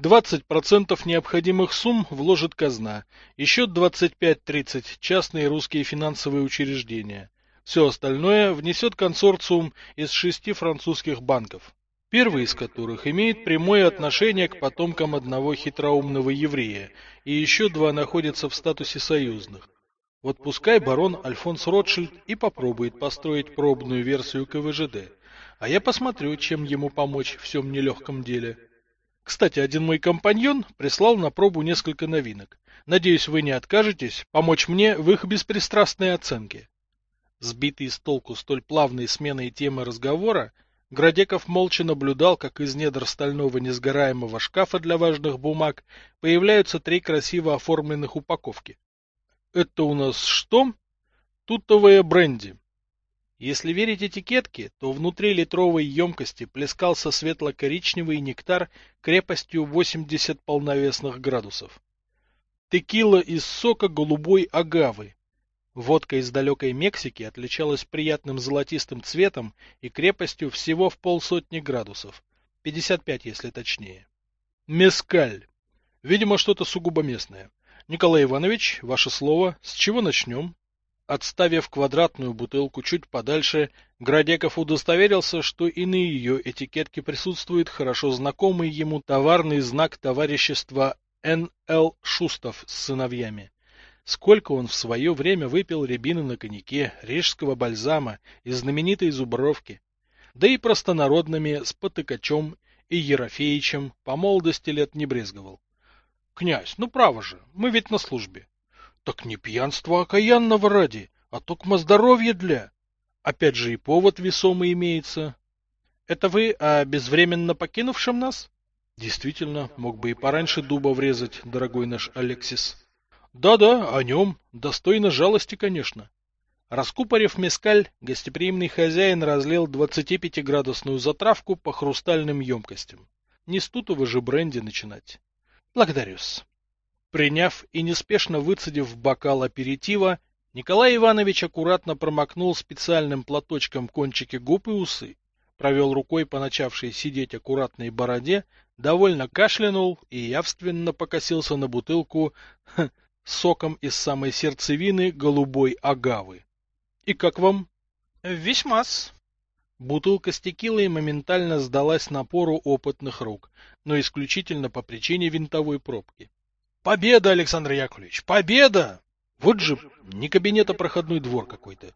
20% необходимых сумм вложит казна, еще 25-30 частные русские финансовые учреждения. Все остальное внесет консорциум из шести французских банков, первый из которых имеет прямое отношение к потомкам одного хитроумного еврея, и еще два находятся в статусе союзных. Вот пускай барон Альфонс Ротшильд и попробует построить пробную версию КВЖД, а я посмотрю, чем ему помочь в всем нелегком деле. Кстати, один мой компаньон прислал на пробу несколько новинок. Надеюсь, вы не откажетесь помочь мне в их беспристрастной оценке. Сбитый с толку столь плавной сменой темы разговора, Градеков молча наблюдал, как из недр стального несгораемого шкафа для важных бумаг появляются три красиво оформленных упаковки. Это у нас что? Тутовая бренди. Если верить этикетке, то внутри литровой емкости плескался светло-коричневый нектар крепостью 80 полновесных градусов. Текила из сока голубой агавы. Водка из далекой Мексики отличалась приятным золотистым цветом и крепостью всего в полсотни градусов. 55, если точнее. Мескаль. Видимо, что-то сугубо местное. Николай Иванович, ваше слово, с чего начнем? Отставив квадратную бутылку чуть подальше, Градеков удостоверился, что и на ее этикетке присутствует хорошо знакомый ему товарный знак товарищества Н.Л. Шустов с сыновьями. Сколько он в свое время выпил рябины на коньяке, рижского бальзама и знаменитой зубровки. Да и простонародными с Потыкачом и Ерофеичем по молодости лет не брезговал. Князь, ну право же, мы ведь на службе. Так не пьянство окаянного ради, а только здоровье для. Опять же и повод весомый имеется. Это вы о безвременно покинувшем нас? Действительно, мог бы и пораньше дуба врезать, дорогой наш Алексис. Да-да, о нем. Достойно жалости, конечно. Раскупорив мескаль, гостеприимный хозяин разлил 25-градусную затравку по хрустальным емкостям. Не с тутого же бренди начинать. Благодарю-с. Приняв и неспешно выцедив бокал аперитива, Николай Иванович аккуратно промокнул специальным платочком кончики губ и усы, провел рукой по начавшей сидеть аккуратной бороде, довольно кашлянул и явственно покосился на бутылку ха, соком из самой сердцевины голубой агавы. — И как вам? — Весьма-с. Бутылка с текилой моментально сдалась напору опытных рук, но исключительно по причине винтовой пробки. Победа, Александр Яковлевич, победа! Вот же не кабинет, а проходной двор какой-то.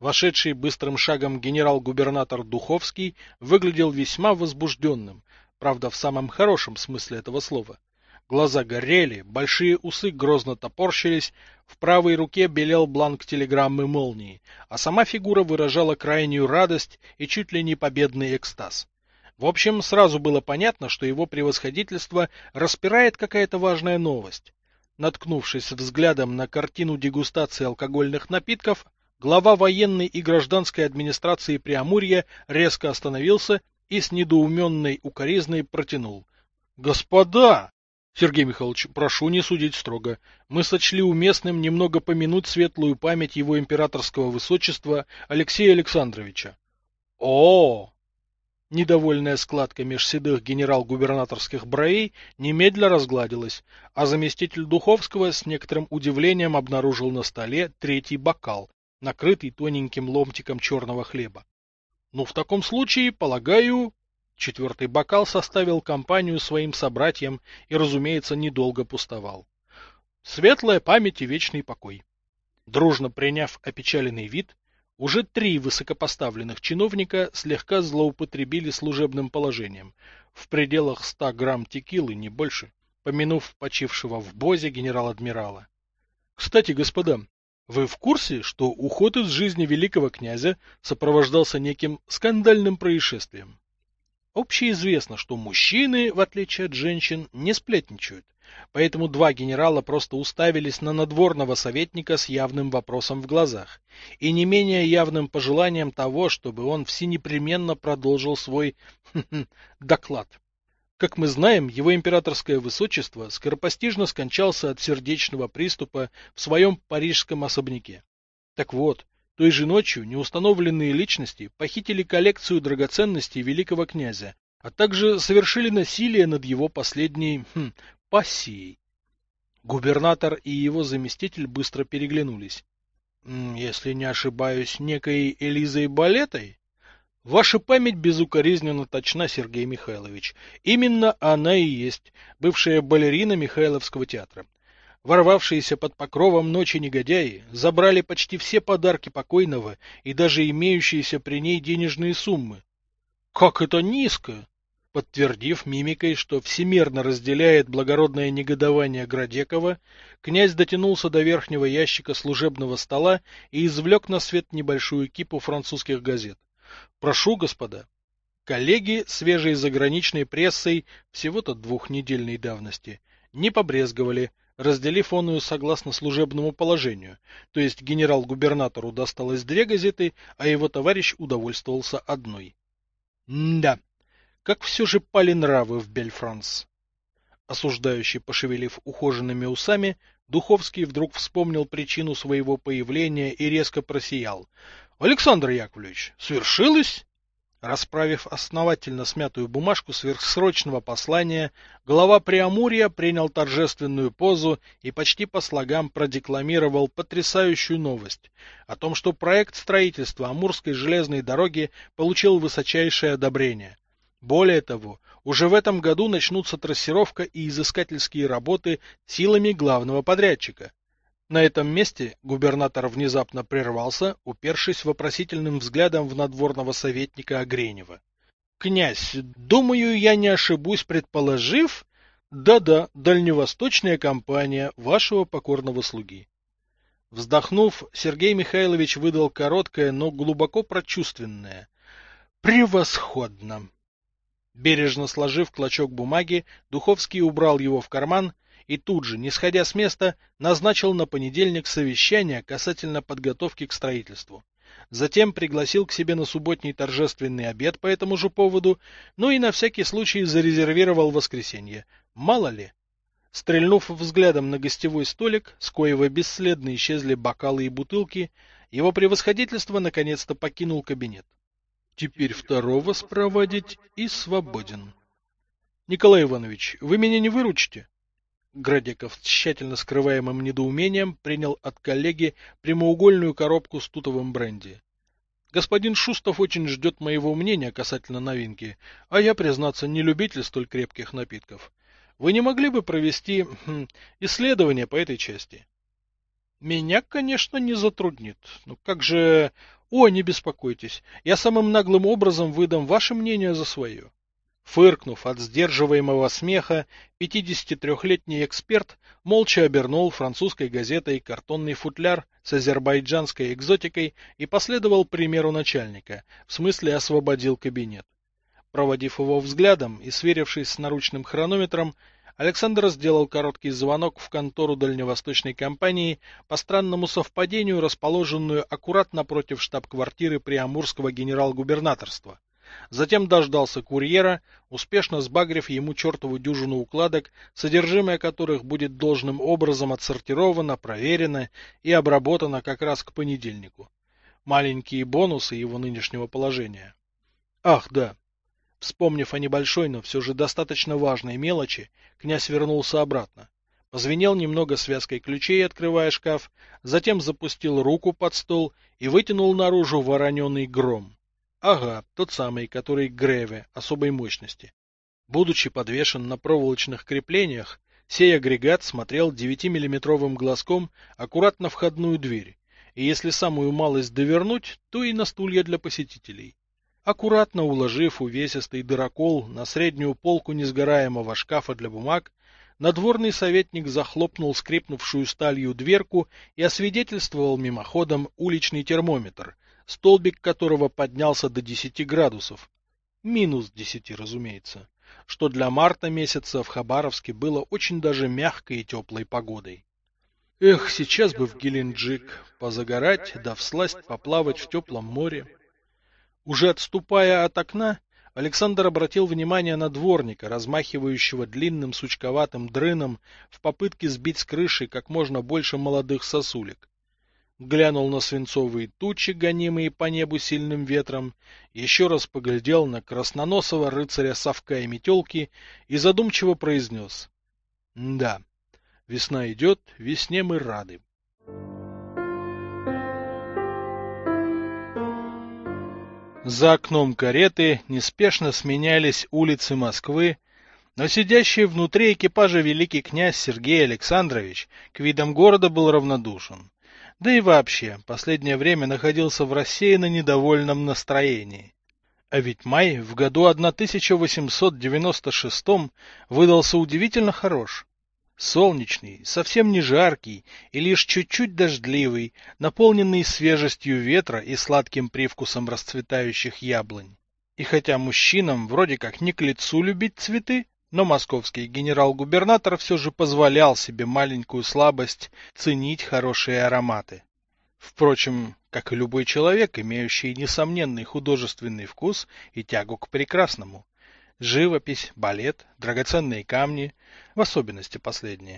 Вошедший быстрым шагом генерал-губернатор Духовский выглядел весьма возбужденным, правда, в самом хорошем смысле этого слова. Глаза горели, большие усы грозно топорщились, в правой руке белел бланк телеграммы молнии, а сама фигура выражала крайнюю радость и чуть ли не победный экстаз. В общем, сразу было понятно, что его превосходительство распирает какая-то важная новость. Наткнувшись взглядом на картину дегустации алкогольных напитков, глава военной и гражданской администрации Преамурья резко остановился и с недоуменной укоризной протянул. — Господа! Сергей Михайлович, прошу не судить строго. Мы сочли уместным немного помянуть светлую память его императорского высочества Алексея Александровича. О! Недовольная складка меж седых генерал-губернаторских бровей немедля разгладилась, а заместитель Духовского с некоторым удивлением обнаружил на столе третий бокал, накрытый тоненьким ломтиком черного хлеба. Ну, в таком случае, полагаю, Четвертый бокал составил компанию своим собратьям и, разумеется, недолго пустовал. Светлая память и вечный покой. Дружно приняв опечаленный вид, уже три высокопоставленных чиновника слегка злоупотребили служебным положением, в пределах ста грамм текилы, не больше, помянув почившего в бозе генерал-адмирала. Кстати, господа, вы в курсе, что уход из жизни великого князя сопровождался неким скандальным происшествием? Общеизвестно, что мужчины, в отличие от женщин, не сплетничают. Поэтому два генерала просто уставились на надворного советника с явным вопросом в глазах и не менее явным пожеланием того, чтобы он всенепременно продолжил свой доклад. Как мы знаем, его императорское высочество скоропостижно скончался от сердечного приступа в своем парижском особняке. Так вот, той же ночью неустановленные личности похитили коллекцию драгоценностей великого князя, а также совершили насилие над его последней хм, пассией. Губернатор и его заместитель быстро переглянулись. Если не ошибаюсь, некой Элизой Балетой? Ваша память безукоризненно точна, Сергей Михайлович. Именно она и есть, бывшая балерина Михайловского театра. Ворвавшиеся под покровом ночи негодяи забрали почти все подарки покойного и даже имеющиеся при ней денежные суммы. Как это низко! Подтвердив мимикой, что всемерно разделяет благородное негодование Градекова, князь дотянулся до верхнего ящика служебного стола и извлек на свет небольшую кипу французских газет. Прошу, господа. Коллеги, свежей заграничной прессой, всего-то двухнедельной давности, не побрезговали, разделив оную согласно служебному положению, то есть генерал-губернатору досталось две газеты, а его товарищ удовольствовался одной. Да, как все же пали нравы в Бельфранс. Осуждающий, пошевелив ухоженными усами, Духовский вдруг вспомнил причину своего появления и резко просиял. — Александр Яковлевич, свершилось? Расправив основательно смятую бумажку сверхсрочного послания, глава Преамурья принял торжественную позу и почти по слогам продекламировал потрясающую новость о том, что проект строительства Амурской железной дороги получил высочайшее одобрение. Более того, уже в этом году начнутся трассировка и изыскательские работы силами главного подрядчика. На этом месте губернатор внезапно прервался, упершись вопросительным взглядом в надворного советника Огренева. — Князь, думаю, я не ошибусь, предположив... Да-да, дальневосточная компания вашего покорного слуги. Вздохнув, Сергей Михайлович выдал короткое, но глубоко прочувственное. Превосходно! Бережно сложив клочок бумаги, Духовский убрал его в карман и тут же, не сходя с места, назначил на понедельник совещание касательно подготовки к строительству. Затем пригласил к себе на субботний торжественный обед по этому же поводу, ну и на всякий случай зарезервировал воскресенье. Мало ли. Стрельнув взглядом на гостевой столик, с коего бесследно исчезли бокалы и бутылки, его превосходительство наконец-то покинул кабинет. Теперь второго спроводить и свободен. Николай Иванович, вы меня не выручите? Градеков с тщательно скрываемым недоумением принял от коллеги прямоугольную коробку с тутовым бренди. Господин Шустов очень ждет моего мнения касательно новинки, а я, признаться, не любитель столь крепких напитков. Вы не могли бы провести хм, исследование по этой части? Меня, конечно, не затруднит. Но как же... О, не беспокойтесь, я самым наглым образом выдам ваше мнение за свое. Фыркнув от сдерживаемого смеха, 53-летний эксперт молча обернул французской газетой картонный футляр с азербайджанской экзотикой и последовал примеру начальника, в смысле освободил кабинет. Проводив его взглядом и сверившись с наручным хронометром, Александр сделал короткий звонок в контору дальневосточной компании, по странному совпадению расположенную аккуратно напротив штаб-квартиры Приамурского генерал-губернаторства. Затем дождался курьера, успешно сбагрив ему чертову дюжину укладок, содержимое которых будет должным образом отсортировано, проверено и обработано как раз к понедельнику. Маленькие бонусы его нынешнего положения. Ах, да, Вспомнив о небольшой, но все же достаточно важной мелочи, князь вернулся обратно. Позвенел немного связкой ключей, открывая шкаф, затем запустил руку под стол и вытянул наружу вороненый гром. Ага, тот самый, который Греве, особой мощности. Будучи подвешен на проволочных креплениях, сей агрегат смотрел 9-миллиметровым глазком аккуратно входную дверь, и если самую малость довернуть, то и на стулья для посетителей. Аккуратно уложив увесистый дырокол на среднюю полку несгораемого шкафа для бумаг, надворный советник захлопнул скрипнувшую сталью дверку и освидетельствовал мимоходом уличный термометр, столбик которого поднялся до 10 градусов. Минус 10, разумеется, что для марта месяца в Хабаровске было очень даже мягкой и теплой погодой. Эх, сейчас бы в Геленджик позагорать, да всласть поплавать в теплом море. Уже отступая от окна, Александр обратил внимание на дворника, размахивающего длинным сучковатым дрыном в попытке сбить с крыши как можно больше молодых сосулек. Глянул на свинцовые тучи, гонимые по небу сильным ветром, еще раз поглядел на красноносого рыцаря совка и метелки и задумчиво произнес. — Да, весна идет, весне мы рады. За окном кареты неспешно сменялись улицы Москвы, но сидящий внутри экипажа великий князь Сергей Александрович к видам города был равнодушен. Да и вообще, последнее время находился в рассеянно недовольном настроении. А ведь май в году 1896 выдался удивительно хорош. Солнечный, совсем не жаркий и лишь чуть-чуть дождливый, наполненный свежестью ветра и сладким привкусом расцветающих яблонь. И хотя мужчинам вроде как не к лицу любить цветы, но московский генерал-губернатор все же позволял себе маленькую слабость ценить хорошие ароматы. Впрочем, как и любой человек, имеющий несомненный художественный вкус и тягу к прекрасному. Живопись, балет, драгоценные камни, в особенности последние.